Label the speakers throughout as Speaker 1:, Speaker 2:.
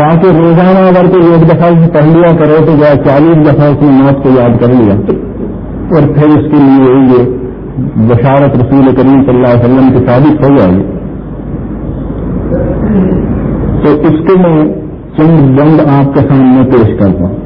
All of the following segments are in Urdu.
Speaker 1: تاکہ روزانہ اگر کوئی ایک دفعہ اسے پڑھ لیا کرے تو جو چالیس دفعہ اس نے موت کو یاد کر لیا اور پھر اس کے لیے یہ بشارت رسول کریم صلی اللہ علیہ وسلم کی ثابت ہو جائے۔ گی تو اس کے میں چند بند آپ کے سامنے پیش کرتا ہوں۔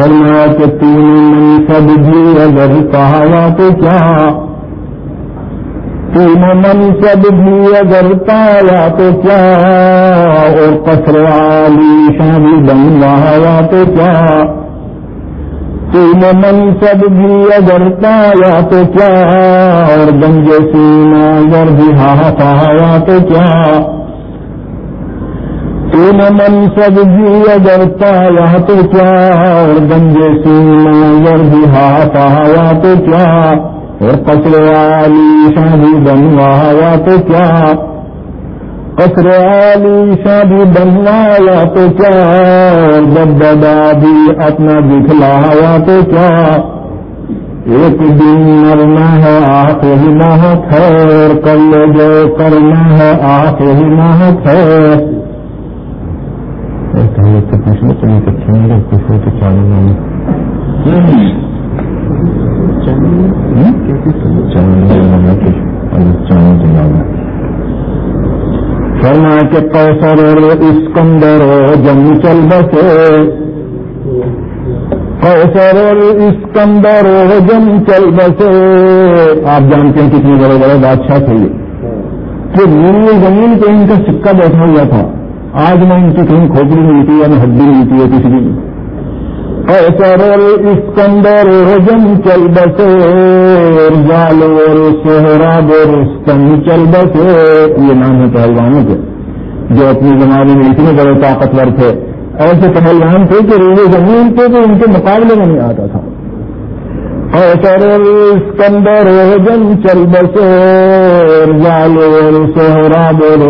Speaker 1: فرمایا کہ تین منصب بھی اگر پایا تو کیا؟ تین منصب بھی اگر پایا تو کیا؟ اور قصر عالی شادی بنوایا تو کیا؟ تین منصب بھی اگر پایا تو کیا؟ اور گنجے سینا اگر بھی ہاں پایا تو کیا؟ تین منصب بھی اگر پایا تو کیا؟ اور گنجے سینا اگر بھی ہاں پایا تو کیا؟ اور قصر عالی شادی بنوایا تو کیا قصر عالی شادی بنوایا تو کیا اور دبدا بھی اپنا دکھلایا تو کیا ایک دن مرنا ہے آخر نہ خیر کل جو کرنا ہے آخر نہ خیر سے پوچھ لو تمہیں کچھ نہیں کچھ تو چالو کے اسکندر جم چل بسے۔ پیسر اسکندر جم چل بسے۔ آپ جانتے ہیں کتنے بڑے بڑے بادشاہ تھے یہ۔ کہ نیلی زمین پہ ان کا سکہ بیٹھا ہوا تھا۔ آج میں ان کی کہیں کھوپڑی ملتی ہے نہ ہڈی ملتی ہے کسی کی۔ ایسر اسکندر رجم چل بسے۔ سہرا بور چل بسے۔ یہ نام ہے پہلوانوں کے۔ جو اپنی زمانے میں اتنے بڑے طاقتور تھے، ایسے پہلوان تھے کہ ریلے زمین پہ تو ان کے مقابلے میں نہیں آتا تھا۔ اسکندر رجم چل بسے سہرا بور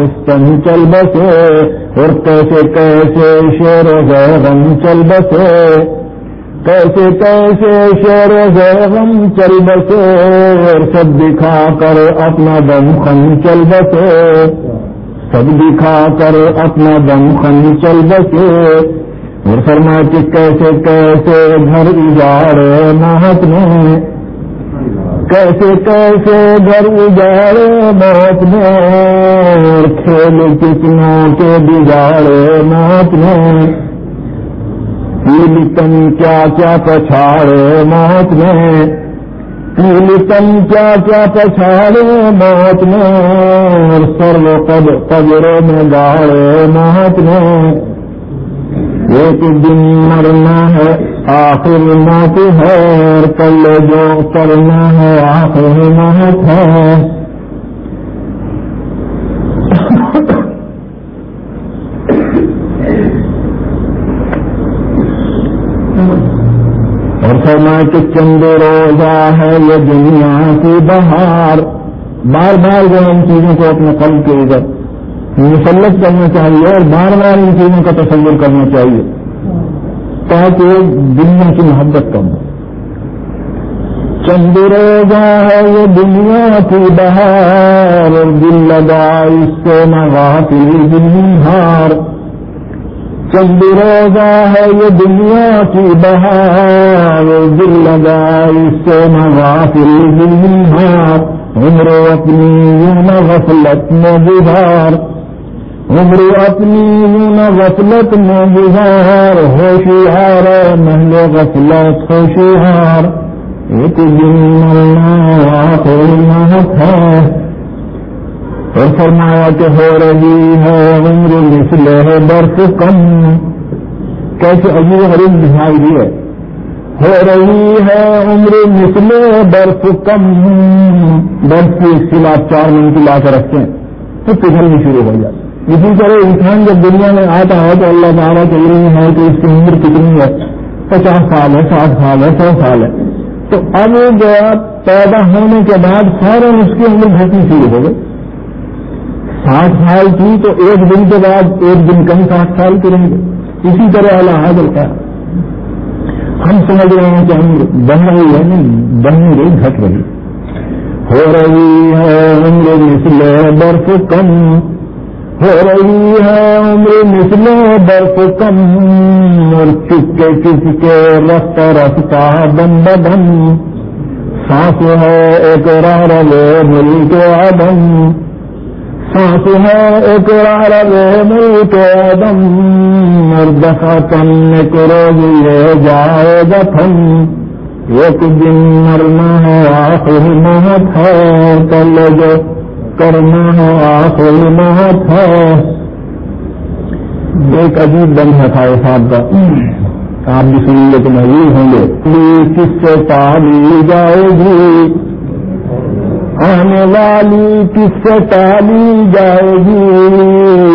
Speaker 1: چل بسے، اور کیسے کیسے شیر غم چل بسے۔ کیسے کیسے شیر غم چل بسے، اور سب دکھا کر اپنا دم خن چل بسے۔ سب دکھا کر اپنا دم خن چل بسے۔ اور فرما کہ کیسے کیسے گھر اجاڑے محت میں کیسے کیسے گھر اجاڑے موت میں کھیل کتنوں کے بگاڑے موت میں پیل کیا کیا پچھاڑے موت میں پیل کیا کیا پچھاڑے موت میں سرو پد پگڑے میں گاڑے موت میں ایک دن مرنا ہے، آخر موت ہے، اور کل جو کرنا ہے، آخر موت ہے۔ کہ چند روزہ ہے یہ دنیا کی بہار۔ بار بار جو ان چیزوں کو اپنے قلب کے ادھر مسلط کرنا چاہیے اور بار بار ان چیزوں کا تصور کرنا چاہیے تاکہ دنیا کی محبت کم ہو۔ چند روزہ ہے یہ دنیا کی بہار اور دل لگا اس سے نواتی دن ہار۔ چند روزہ ہے یہ دنیا کی بہار، دل لگا سے نواتی دن ہار عمر اپنی یوں غفلت میں گزار۔ عمر اپنی یوں غفلت میں گزار ہوشیار محل غفلت ہوشیار ایک دن مرنا آخر محت ہے اور فرمایا کہ ہو رہی ہے عمر مثل ہے برف کم کیسے عجیب غریب دکھائی دی ہے؟ ہو رہی ہے عمر مثل برف کم برف کی خلاف چار منٹ لا کر رکھتے ہیں تو پگھلنی شروع ہو جاتی اسی طرح انسان جب دنیا میں آتا ہے تو اللہ تعالیٰ کے علم ہے کہ اس کی عمر کتنی ہے؟ پچاس سال ہے، ساٹھ سال ہے، سو سال ہے۔ تو اب جو پیدا ہونے کے بعد فوراً اس کی عمر گھٹنی شروع ہو گئی۔ ساٹھ سال کی تو ایک دن کے بعد ایک دن کم ساٹھ سال کی رہیں گے۔ اسی طرح اللہ حاضر کا۔ ہم سمجھ رہے ہیں کہ ہم بن رہی ہے نہیں، بن نہیں رہی گھٹ رہی ہو رہی برف کم۔ ہو رہی ہے عمر مثل برف کم۔ اور چکے کس کے رفت رفتہ بن بدن سانس ہے ایک رار ملک آدم سانس آدم اور دفا تم کرو یہ جائے دفن ایک دن مرنا ہے آخر موت ہے کل جو کرنا ہے آخر موت ہے ایک عجیب دم ہے تھا صاحب کا۔ آپ بھی سنیں گے تو محبوب ہوں گے۔ کس سے پالی جائے گی؟ آنے والی کس سے ٹالی جائے گی؟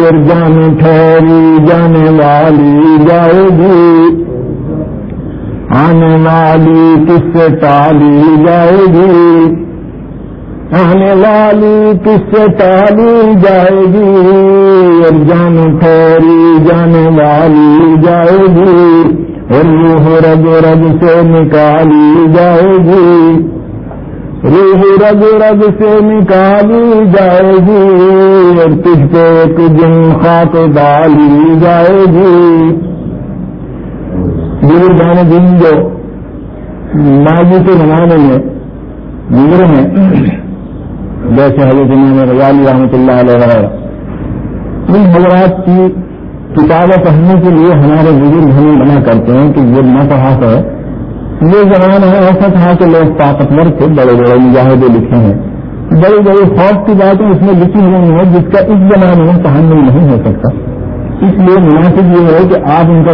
Speaker 1: اور جان ٹھہری جانے والی جائے گی۔ آنے والی کس سے ٹالی جائے گی؟ آنے والی کس سے ٹالی جائے گی؟ اور جان ٹھہری جانے والی جائے گی۔ اور روح رگ رگ سے نکالی جائے گی۔ روح رگ رگ سے نکالی جائے گی اور تجھ پہ ایک دن خاک ڈالی جائے گی۔ بزرگان دن جو ماضی کے زمانے میں گزرے ہیں، جیسے حضرت امام رضالی رحمۃ اللہ علیہ وغیرہ، ان حضرات کی کتابیں پڑھنے کے لیے ہمارے بزرگ ہمیں منع کرتے ہیں کہ یہ نہ پڑھا ہے یہ زمانہ ایسا تھا کہ لوگ طاقتور تھے، بڑے بڑے مجاہدے لکھے ہیں۔ بڑی بڑی خوف کی باتیں اس میں لکھی ہوئی ہیں، جس کا اس زمانے میں تحمل نہیں ہو سکتا۔ اس لیے مناسب یہ ہے کہ آپ ان کا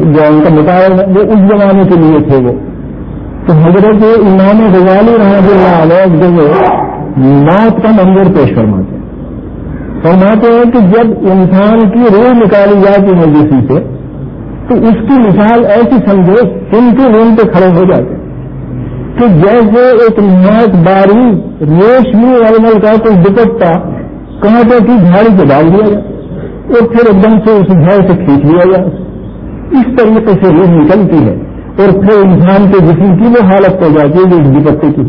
Speaker 1: جو ان کا مطالعہ وہ اس زمانے کے لیے تھے وہ۔ تو حضرت امام غزالی رحمۃ اللہ علیہ جو موت کا منظر پیش فرماتے ہیں۔ فرماتے ہیں کہ جب انسان کی روح نکالی جاتی ہے جسی سے تو اس کی مثال ایسی سمجھو، ان کے روم پہ کھڑے ہو جاتے کہ جیسے ایک نہایت باری ریشمی ایمل کا کوئی دوپٹہ کانٹے کی جھاڑی پہ ڈال دیا جائے اور پھر ایک دم سے اس جھاڑ سے کھینچ لیا جائے۔ اس طریقے سے روح نکلتی ہے اور پھر انسان کے جسم کی وہ حالت ہو جاتی ہے جو اس دوپٹے کی۔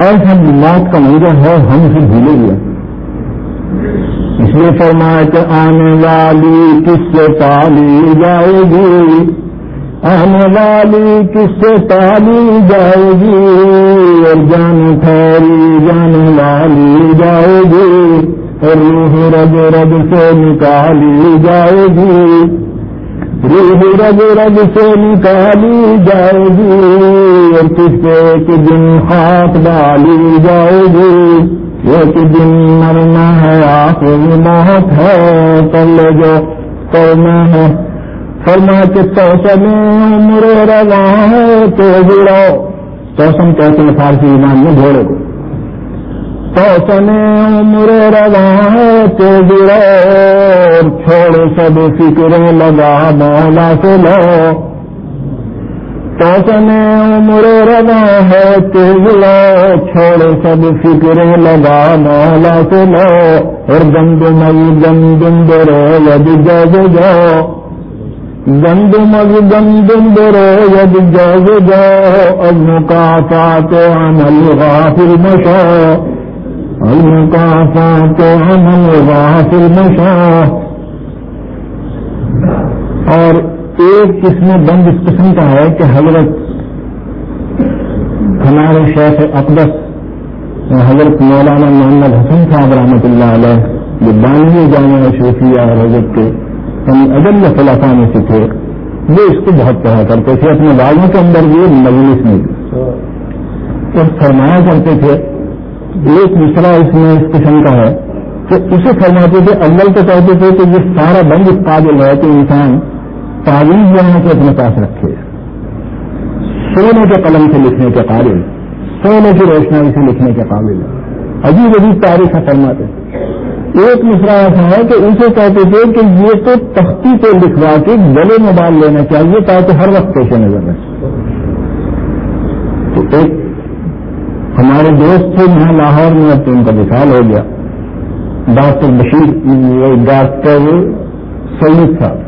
Speaker 1: ایسا موت کا منظر ہے، ہم اسے بھولے گیا اس لیے فرمایا کہ آنے والی کس سے پالی جائے گی؟ آنے والی کس سے پالی جائے گی؟ اور جان ٹھہری جانے والی جائے گی، اور روح رگ رگ سے نکالی جائے گی۔ روح رگ رگ سے نکالی جائے گی، اور کس ایک دن ہاتھ ڈالی جائے گی؟ ایک دن مرنا ہے آخر موت ہے کل جو کرنا ہے۔ فرما کے توسم عمر رواں ہے، تو جڑو توسم کہتے ہیں فارسی ایمان میں گھوڑے کو۔ توسم عمر رواں ہے، تو جڑو چھوڑ سب فکریں، لگا مولا سے لو۔ توسم عمر روا ہے تیز چھوڑ سب فکریں لگا مولا سے اور گند مل گندم برو ید جگ جاؤ گند مل گندم برو ید جگ جاؤ اب کا پات عمل غافل مشو اب کا پات عمل غافل مشو اور ایک قسم بند اس قسم کا ہے کہ حضرت ہمارے شیخ اقدس حضرت مولانا محمد حسن صاحب رحمۃ اللہ علیہ جو بانوی جامع شوفیہ اور حضرت کے ہم عدم خلافہ میں سے تھے، وہ اس کو بہت پڑھا کرتے تھے، اپنے بالوں کے اندر بھی مجلس میں اور فرمایا کرتے تھے، ایک مشرا اس میں اس قسم کا ہے کہ اسے فرماتے تھے، اول تو کہتے تھے کہ یہ سارا بند اس قابل ہے کہ انسان تعلیم لینے کے اپنے پاس رکھے سونے کے قلم سے لکھنے کے قابل، سونے کی روشنائی سے لکھنے کے قابل۔ عجیب عجیب تاریخ فرماتے ایک مشرا ایسا ہے کہ اسے کہتے تھے کہ یہ تو تختی سے لکھوا کے گلے میں ڈال لینا چاہیے تاکہ ہر وقت پیشے نظر رہے۔ تو ایک ہمارے دوست تھے یہاں لاہور میں اب ان کا مثال ہو گیا۔ ڈاکٹر بشیر ڈاکٹر سید صاحب۔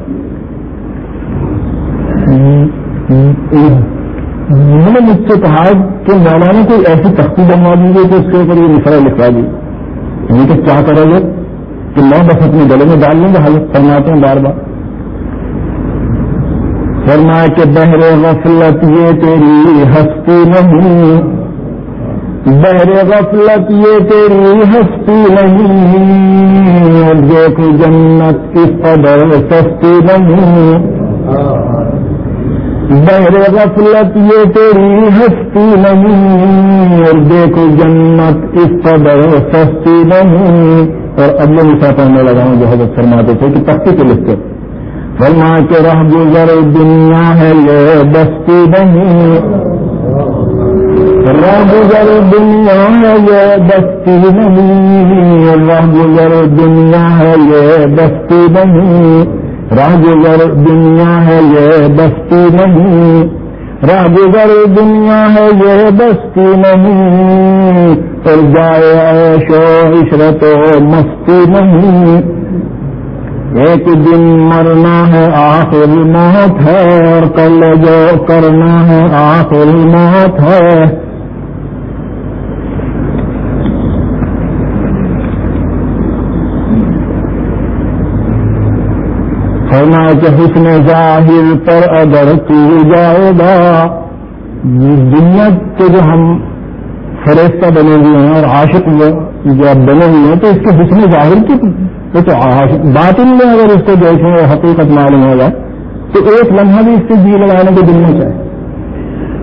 Speaker 1: انہوں نے مجھ سے کہا کہ مولانا کوئی ایسی تختی بنوا دیجیے کہ اس کے اوپر یہ مشورہ لکھوا دی۔ یعنی یہ تو کیا کرو گے؟ کہ میں بس اپنے گلے میں ڈال لوں گا حالت فرماتے ہیں بار بار۔ فرمایا کہ بہر غفلت یہ تیری ہستی نہیں۔ بہر غفلت یہ تیری ہستی نہیں۔ دیکھ جنت کس قدر سستی نہیں۔ بہر غفلت یہ تیری ہستی نہیں، اور دیکھ جنت کس قدر سستی نہیں۔ اور اگلے نشا پڑھنے لگا ہوں جو حضرت فرماتے تھے کہ تختی کے لکھتے فرما کے رہ گزر دنیا ہے یہ بستی نہیں۔ رہ گزر دنیا ہے یہ بستی نہیں۔ رہ گزر دنیا ہے یہ بستی نہیں۔ رہ گزر دنیا ہے یہ بستی نہیں رہ گزر دنیا ہے یہ بستی نہیں۔ اور جائے ایشو عشرت و مستی نہیں۔ ایک دن مرنا ہے آخر موت ہے، اور کل جو کرنا ہے آخر موت ہے۔ ہونا کہ حسن ظاہر پر اگر تو جائے گا۔ دنیا کے جو ہم فریشتہ بنے ہوئے ہیں اور عاشق جو بنے ہوئے ہیں، تو اس کے حسن ظاہر کی وہ تو باطن میں اگر اس کو دیکھیں اور حقیقت معلوم ہوگا تو ایک لمحہ بھی اس سے جی لگانے کے دل میں چاہے۔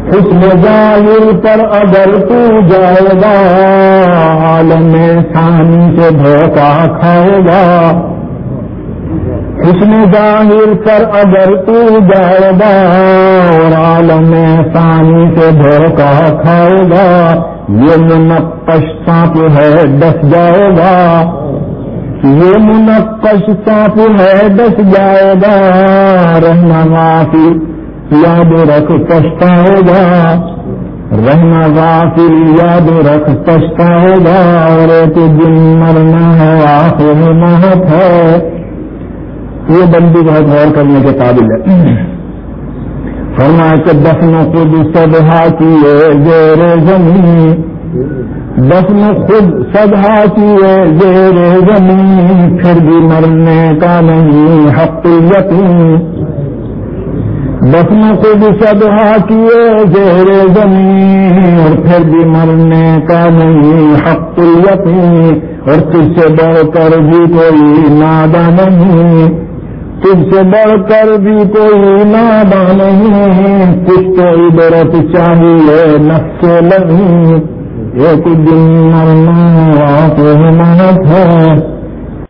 Speaker 1: حسن ظاہر پر اگر تو جائے گا، عالم ثانی سے دھوکہ کھائے گا۔ حسن ظاہر پر اگر تو جائے گا اور عالم ثانی سے دھوکہ کھائے گا، یہ منقش سانپ ہے، ڈس جائے گا۔ یہ منقش سانپ ہے، ڈس جائے گا۔ رہنا معافی یاد رکھ پچھتاؤ گا رہنا غافل یاد رکھ پچھتاؤ گا اور ایک دن مرنا ہے، آخر محت ہے۔ یہ بندی بہت غور کرنے کے قابل ہے۔ فرما کے دفن خود سدھا کیے زیر زمین۔ دفن خود سدھا کیے زیر زمین۔ پھر بھی مرنے کا نہیں حق یقین۔ دفن خود سدھا کیے زیر زمین۔ اور پھر بھی مرنے کا نہیں حق یقین۔ اور تجھ سے بڑھ کر بھی کوئی نادا نہیں۔ تم سے بڑھ کر بھی کوئی نادا نہیں ہے کچھ تو عبرت چاہیے نقص لگی ایک دن مرنا آپ ہے۔